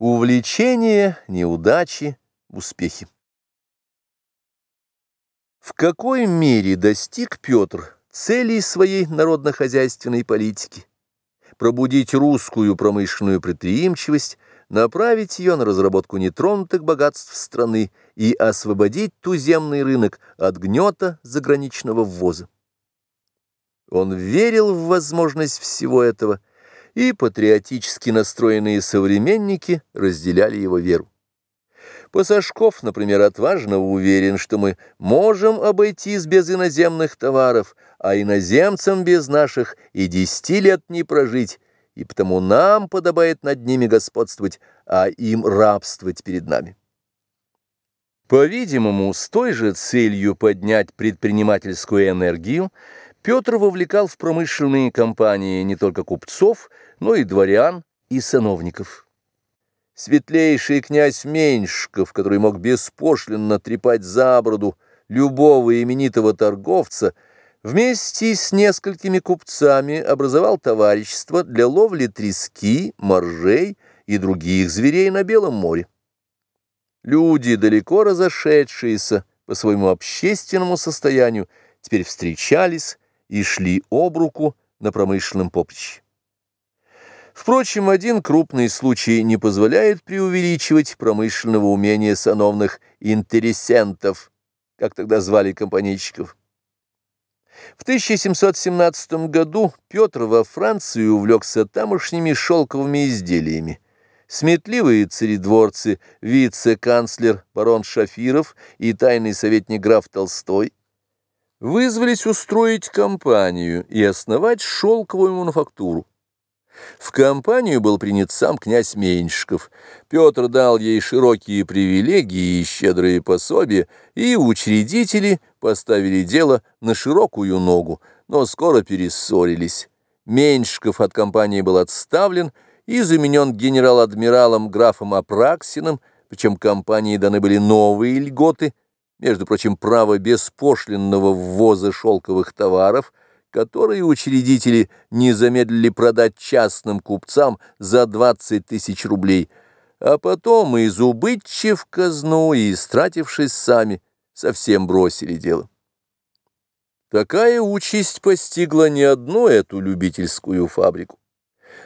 Увлечение, неудачи, успехи. В какой мере достиг Петр целей своей народно-хозяйственной политики? Пробудить русскую промышленную предприимчивость, направить ее на разработку нетронутых богатств страны и освободить туземный рынок от гнета заграничного ввоза. Он верил в возможность всего этого – и патриотически настроенные современники разделяли его веру. Пасашков, например, отважно уверен, что мы можем обойтись без иноземных товаров, а иноземцам без наших и десяти лет не прожить, и потому нам подобает над ними господствовать, а им рабствовать перед нами. По-видимому, с той же целью поднять предпринимательскую энергию Петр вовлекал в промышленные компании не только купцов, но и дворян и сановников. Светлейший князь Меньшиков, который мог беспошлинно трепать за бороду любого именитого торговца, вместе с несколькими купцами образовал товарищество для ловли трески, моржей и других зверей на Белом море. Люди, далеко разошедшиеся по своему общественному состоянию, теперь встречались, и шли об руку на промышленном поприще. Впрочем, один крупный случай не позволяет преувеличивать промышленного умения сановных интересентов, как тогда звали компанейщиков. В 1717 году Петр во Франции увлекся тамошними шелковыми изделиями. Сметливые царедворцы, вице-канцлер барон Шафиров и тайный советник граф Толстой – вызвались устроить компанию и основать шелковую мануфактуру. В компанию был принят сам князь Меньшиков. Петр дал ей широкие привилегии и щедрые пособия, и учредители поставили дело на широкую ногу, но скоро перессорились. Меньшиков от компании был отставлен и заменен генерал-адмиралом графом Апраксиным, причем компании даны были новые льготы – между прочим, право беспошлинного ввоза шелковых товаров, которые учредители не замедлили продать частным купцам за 20 тысяч рублей, а потом, из убытчив казну и истратившись сами, совсем бросили дело. Такая участь постигла не одну эту любительскую фабрику.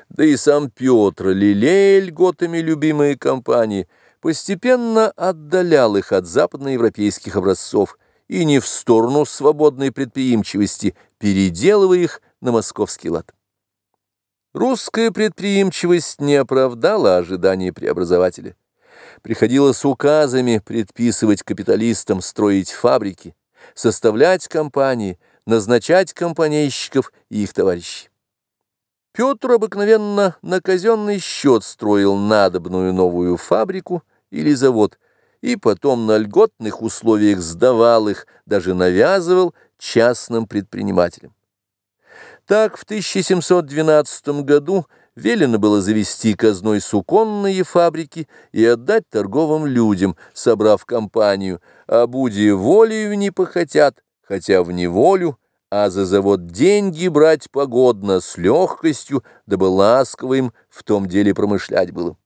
Да и сам Петр, лелея льготами любимые компании – постепенно отдалял их от западноевропейских образцов и не в сторону свободной предприимчивости, переделывая их на московский лад. Русская предприимчивость не оправдала ожиданий преобразователя. Приходилось указами предписывать капиталистам строить фабрики, составлять компании, назначать компанейщиков и их товарищей. Петр обыкновенно на казенный счет строил надобную новую фабрику или завод, и потом на льготных условиях сдавал их, даже навязывал частным предпринимателям. Так в 1712 году велено было завести казной суконные фабрики и отдать торговым людям, собрав компанию, а буди волею не похотят, хотя в неволю, а за завод деньги брать погодно, с легкостью, дабы ласково им в том деле промышлять было.